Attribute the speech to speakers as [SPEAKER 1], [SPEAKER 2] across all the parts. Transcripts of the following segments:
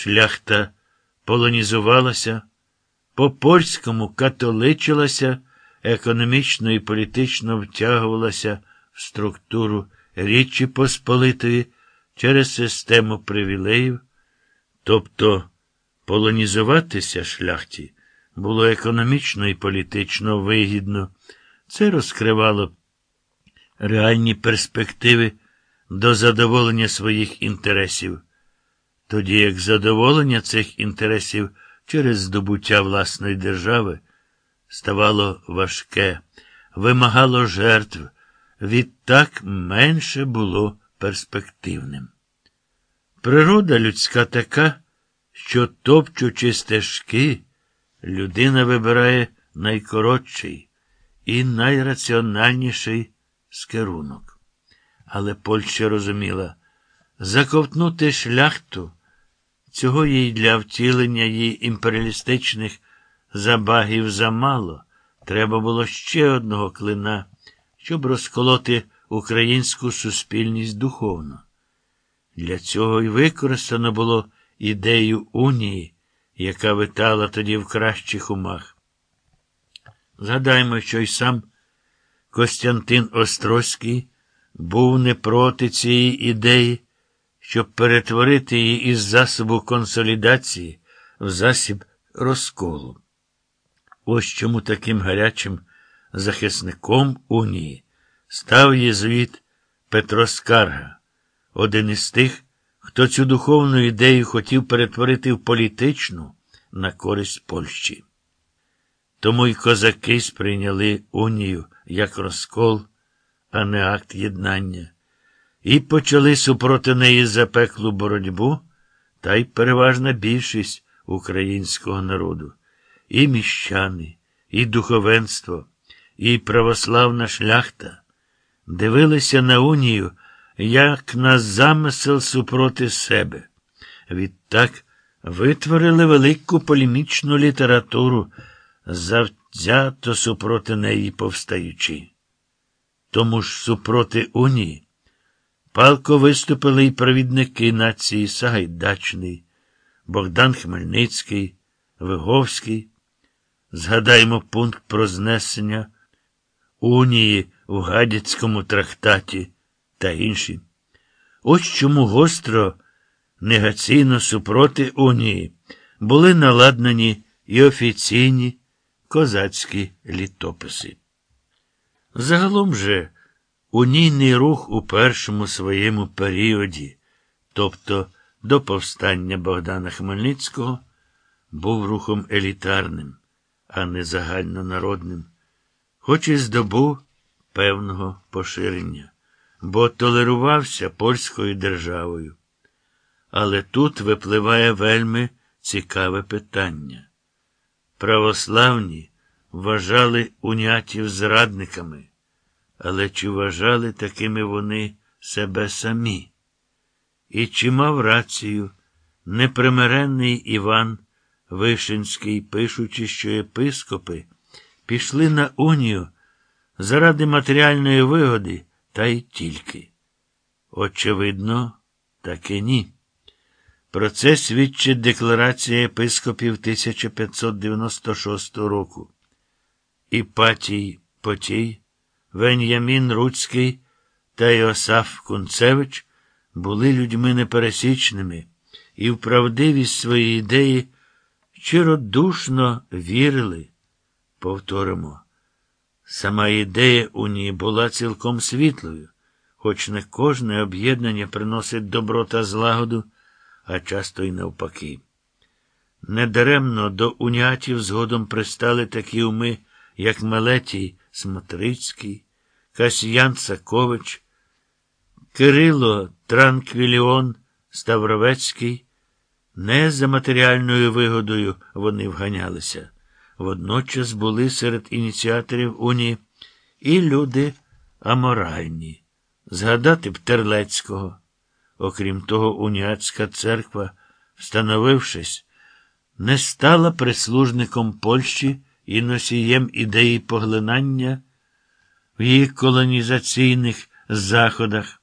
[SPEAKER 1] Шляхта полонізувалася, по польському католичилася, економічно і політично втягувалася в структуру Річі Посполитої через систему привілеїв, тобто полонізуватися шляхті було економічно і політично вигідно. Це розкривало реальні перспективи до задоволення своїх інтересів, тоді як задоволення цих інтересів через здобуття власної держави ставало важке, вимагало жертв, відтак менше було перспективним. Природа людська така, що, топчучи стежки, людина вибирає найкоротший і найраціональніший скерунок. Але Польща розуміла, заковтнути шляхту цього їй для втілення її імперіалістичних забагів замало. Треба було ще одного клина, щоб розколоти українську суспільність духовно. Для цього й використано було ідею унії, яка витала тоді в кращих умах. Згадаймо, що й сам Костянтин Острозький був не проти цієї ідеї, щоб перетворити її із засобу консолідації в засіб розколу. Ось чому таким гарячим захисником унії став єзуїт Петро Скарга, один із тих, хто цю духовну ідею хотів перетворити в політичну на користь Польщі. Тому й козаки сприйняли унію як розкол, а не акт єднання, і почали супроти неї запеклу боротьбу, та й переважна більшість українського народу, і міщани, і духовенство, і православна шляхта дивилися на унію як на замисел супроти себе. Відтак витворили велику полемічну літературу, завзято супроти неї повстаючи. Тому ж супроти унії палко виступили й провідники нації Сагайдачний, Богдан Хмельницький, Виговський. Згадаймо пункт про знесення унії у Гадяцькому трактаті та інші. Ось чому гостро, негаційно супроти унії були наладнані і офіційні козацькі літописи. Загалом же унійний рух у першому своєму періоді, тобто до повстання Богдана Хмельницького, був рухом елітарним, а не загальнонародним, хоч і здобув певного поширення, бо толерувався польською державою. Але тут випливає вельми цікаве питання. Православні вважали унятів зрадниками, але чи вважали такими вони себе самі? І чи мав рацію непримиренний Іван Вишинський, пишучи, що єпископи пішли на унію заради матеріальної вигоди, та й тільки? Очевидно, таки ні. Про це свідчить декларація єпископів 1596 року. Іпатій Потій, Вен'ямін Руцький та Іосаф Кунцевич були людьми непересічними і в правдивість своєї ідеї щиродушно вірили. Повторимо, сама ідея у ній була цілком світлою, хоч не кожне об'єднання приносить добро та злагоду а часто й навпаки. Недаремно до унятів згодом пристали такі уми, як Мелетій Смотрицький, Касьян Сакович, Кирило Транквіліон Ставровецький. Не за матеріальною вигодою вони вганялися. Водночас були серед ініціаторів унії і люди аморальні. Згадати б Терлецького. Окрім того, уніатська церква, встановившись, не стала прислужником Польщі і носієм ідеї поглинання в її колонізаційних заходах.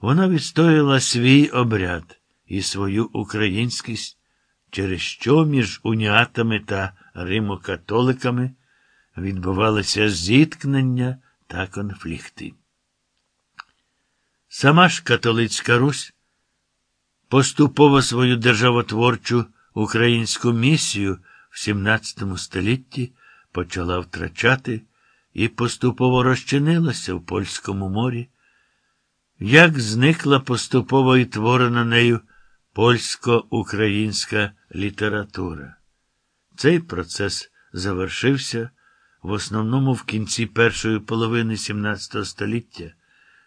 [SPEAKER 1] Вона відстояла свій обряд і свою українськість, через що між уніатами та римокатоликами відбувалися зіткнення та конфлікти. Сама ж католицька Русь поступово свою державотворчу українську місію в XVII столітті почала втрачати і поступово розчинилася в Польському морі, як зникла поступово і творена нею польсько-українська література. Цей процес завершився в основному в кінці першої половини XVII століття,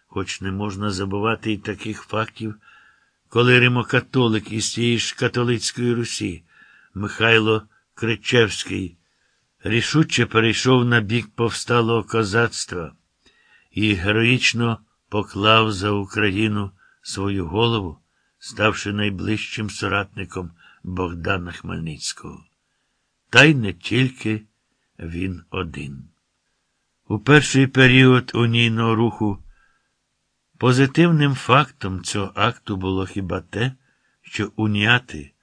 [SPEAKER 1] хоч не можна забувати і таких фактів, коли римокатолик із тієї ж католицької Русі Михайло Кричевський рішуче перейшов на бік повсталого козацтва і героїчно поклав за Україну свою голову, ставши найближчим соратником Богдана Хмельницького. Та й не тільки він один. У перший період унійного руху позитивним фактом цього акту було хіба те, що уніати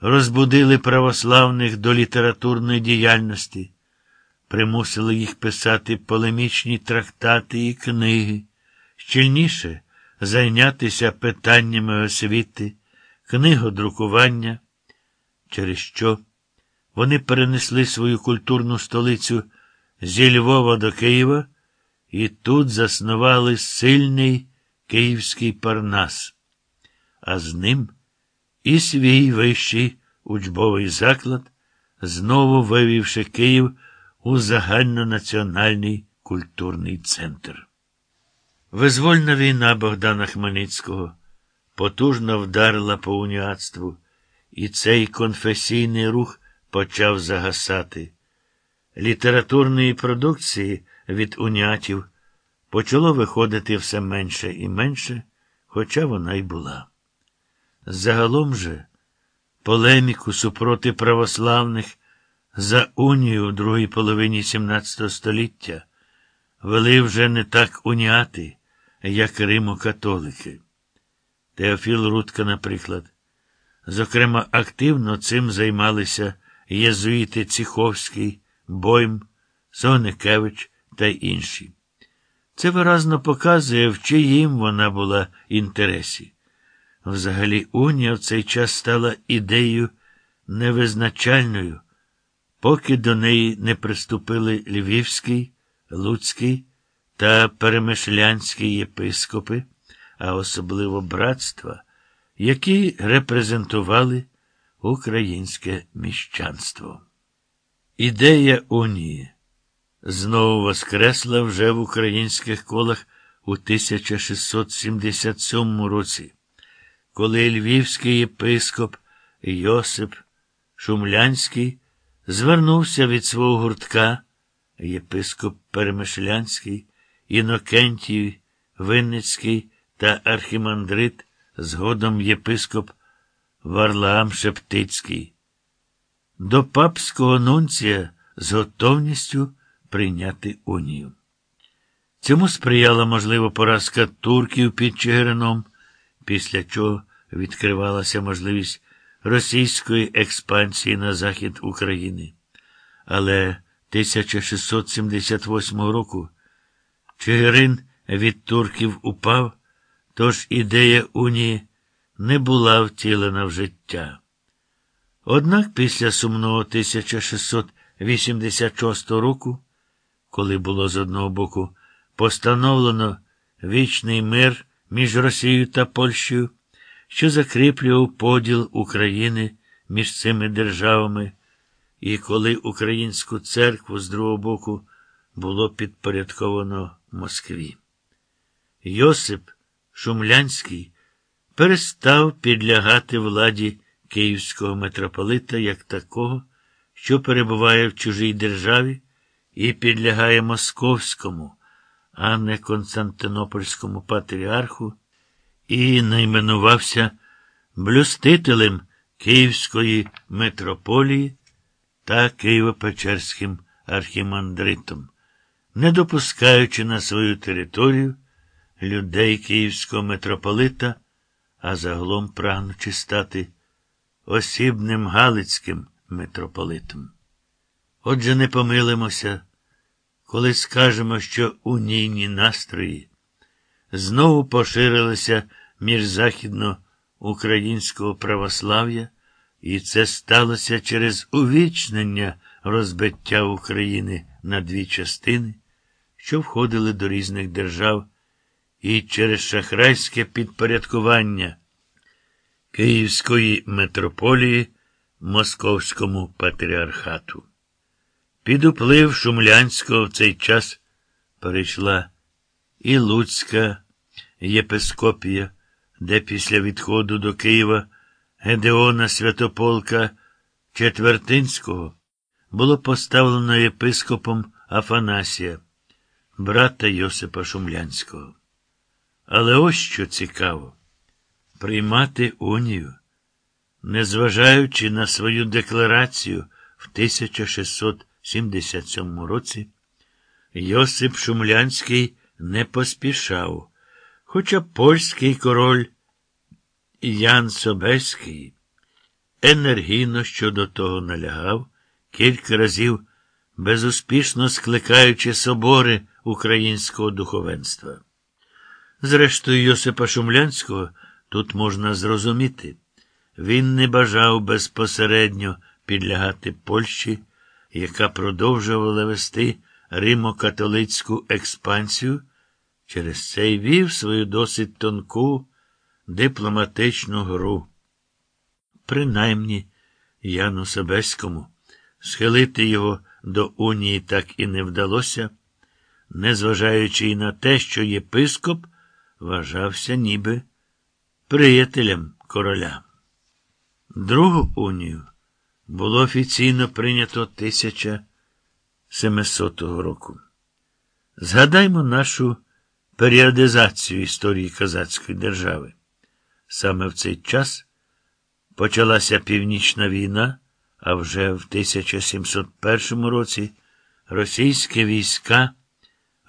[SPEAKER 1] розбудили православних до літературної діяльності, примусили їх писати полемічні трактати і книги, щільніше зайнятися питаннями освіти, книгодрукування, через що вони перенесли свою культурну столицю зі Львова до Києва і тут заснували сильний київський парнас, а з ним і свій вищий учбовий заклад, знову вивівши Київ у загальнонаціональний культурний центр. Визвольна війна Богдана Хмельницького потужно вдарила по уніатству, і цей конфесійний рух почав загасати. Літературної продукції від уніатів почало виходити все менше і менше, хоча вона й була. Загалом же полеміку супроти православних за унію у другій половині XVII століття вели вже не так уніати, як Римо-католики. Теофіл Рудка, наприклад. Зокрема, активно цим займалися єзуїти Ціховський, Бойм, Соникевич та інші. Це виразно показує, в чиїм вона була інтересі. Взагалі, унія в цей час стала ідеєю невизначальною, поки до неї не приступили Львівський, Луцький та Перемишлянський єпископи, а особливо братства, які репрезентували українське міщанство. Ідея унії знову воскресла вже в українських колах у 1677 році коли львівський єпископ Йосип Шумлянський звернувся від свого гуртка, єпископ Перемишлянський, Інокентій Винницький та архімандрит, згодом єпископ Варлаам Шептицький, до папського нунція з готовністю прийняти унію. Цьому сприяла, можливо, поразка турків під Чигирином, після чого відкривалася можливість російської експансії на захід України. Але 1678 року Чигирин від турків упав, тож ідея унії не була втілена в життя. Однак після сумного 1686 року, коли було з одного боку постановлено вічний мир між Росією та Польщею, що закріплював поділ України між цими державами, і коли українську церкву з другого боку було підпорядковано Москві. Йосип Шумлянський перестав підлягати владі київського митрополита як такого, що перебуває в чужій державі і підлягає московському, а не Константинопольському патріарху і найменувався блюстителем Київської митрополії та Києво-Печерським архімандритом, не допускаючи на свою територію людей Київського митрополита а загалом прагнучи стати осібним Галицьким митрополитом. Отже, не помилимося, коли скажемо, що унійні настрої знову поширилися між західноукраїнського православ'я, і це сталося через увічнення розбиття України на дві частини, що входили до різних держав, і через шахрайське підпорядкування Київської митрополії Московському патріархату. Під уплив Шумлянського в цей час перейшла і Луцька єпископія, де після відходу до Києва Гедеона Святополка Четвертинського було поставлено єпископом Афанасія, брата Йосипа Шумлянського. Але ось що цікаво приймати унію, незважаючи на свою декларацію в 1677 році, Йосип Шумлянський не поспішав, хоча польський король Ян Собеський енергійно щодо того налягав, кілька разів безуспішно скликаючи собори українського духовенства. Зрештою, Йосипа Шумлянського тут можна зрозуміти. Він не бажав безпосередньо підлягати Польщі, яка продовжувала вести римо-католицьку експансію, через це й вів свою досить тонку дипломатичну гру. Принаймні, Яну Собеському схилити його до унії так і не вдалося, незважаючи й на те, що єпископ вважався ніби приятелем короля. Другу унію було офіційно прийнято 1700 року. Згадаймо нашу періодизацію історії Казацької держави. Саме в цей час почалася Північна війна, а вже в 1701 році російські війська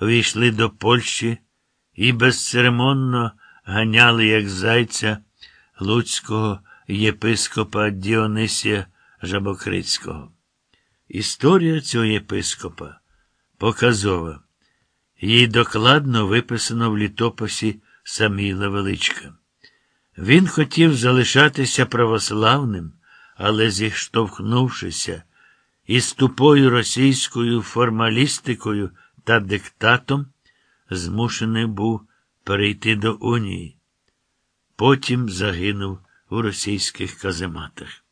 [SPEAKER 1] увійшли до Польщі і безцеремонно ганяли, як зайця, луцького єпископа Діонисія Жабокрицького. Історія цього єпископа показова. Її докладно виписано в літописі Саміла Величка. Він хотів залишатися православним, але, зіштовхнувшися із тупою російською формалістикою та диктатом, змушений був перейти до унії. Потім загинув у російських казематах.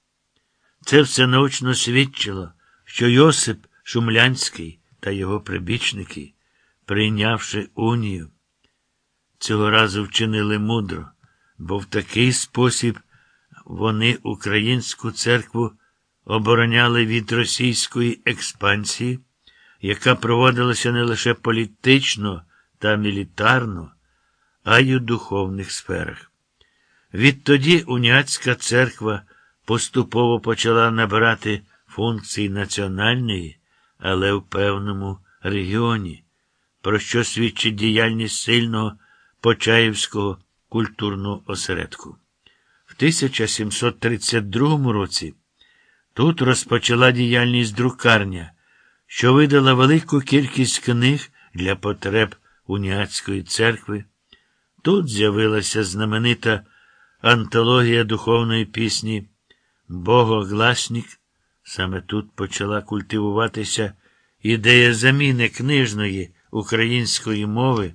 [SPEAKER 1] Це все наочно свідчило, що Йосип Шумлянський та його прибічники, прийнявши унію, цього разу вчинили мудро, бо в такий спосіб вони українську церкву обороняли від російської експансії, яка проводилася не лише політично та мілітарно, а й у духовних сферах. Відтоді уняцька церква поступово почала набирати функції національної, але в певному регіоні, про що свідчить діяльність сильного Почаївського культурного осередку. В 1732 році тут розпочала діяльність друкарня, що видала велику кількість книг для потреб уніатської церкви. Тут з'явилася знаменита антологія духовної пісні Богогласник. Саме тут почала культивуватися ідея заміни книжної української мови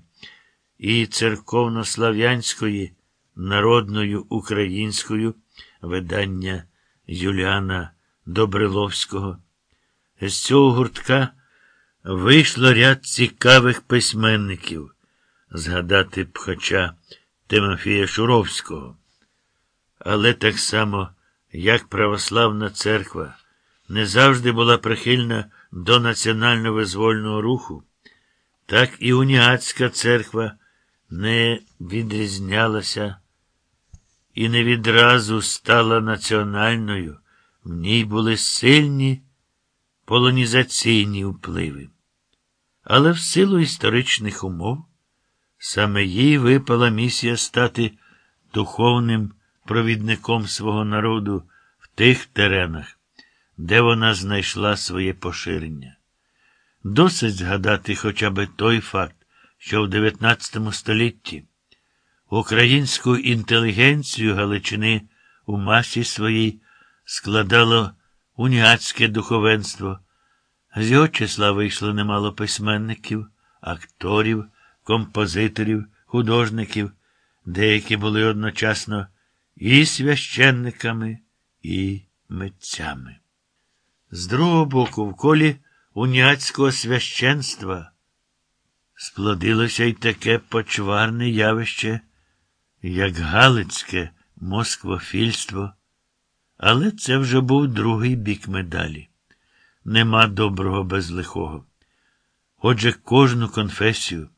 [SPEAKER 1] і церковнослав'янської народною українською видання Юліана Добриловського. З цього гуртка вийшло ряд цікавих письменників згадати пхача Тимофія Шуровського. Але так само, як православна церква не завжди була прихильна до національно-визвольного руху, так і уніатська церква не відрізнялася і не відразу стала національною, в ній були сильні полонізаційні впливи. Але в силу історичних умов саме їй випала місія стати духовним провідником свого народу в тих теренах, де вона знайшла своє поширення. Досить згадати хоча б той факт, що в 19 столітті українську інтелігенцію Галичини у масі своїй складало уніатське духовенство. З його числа вийшло немало письменників, акторів, композиторів, художників, деякі були одночасно і священниками, і митцями. З другого боку, в колі уніатського священства сплодилося й таке почварне явище, як Галицьке москвофільство, але це вже був другий бік медалі. Нема доброго без лихого. Отже, кожну конфесію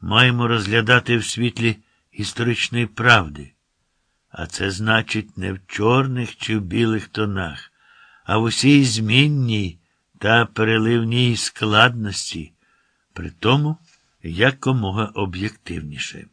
[SPEAKER 1] маємо розглядати в світлі історичної правди, а це значить не в чорних чи в білих тонах, а в усій змінній та переливній складності, при тому якомога об'єктивніше.